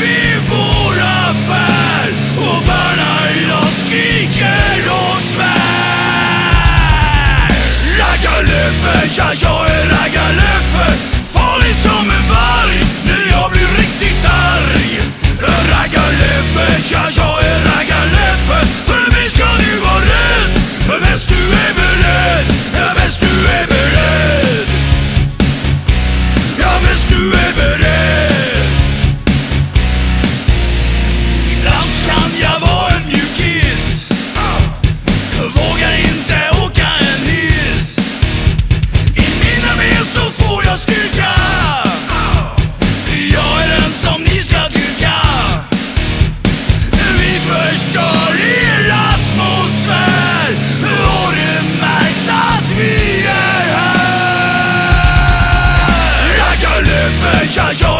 vi vår affär och värnar loss, skriker och svär. Jag, jag är Deixa yo.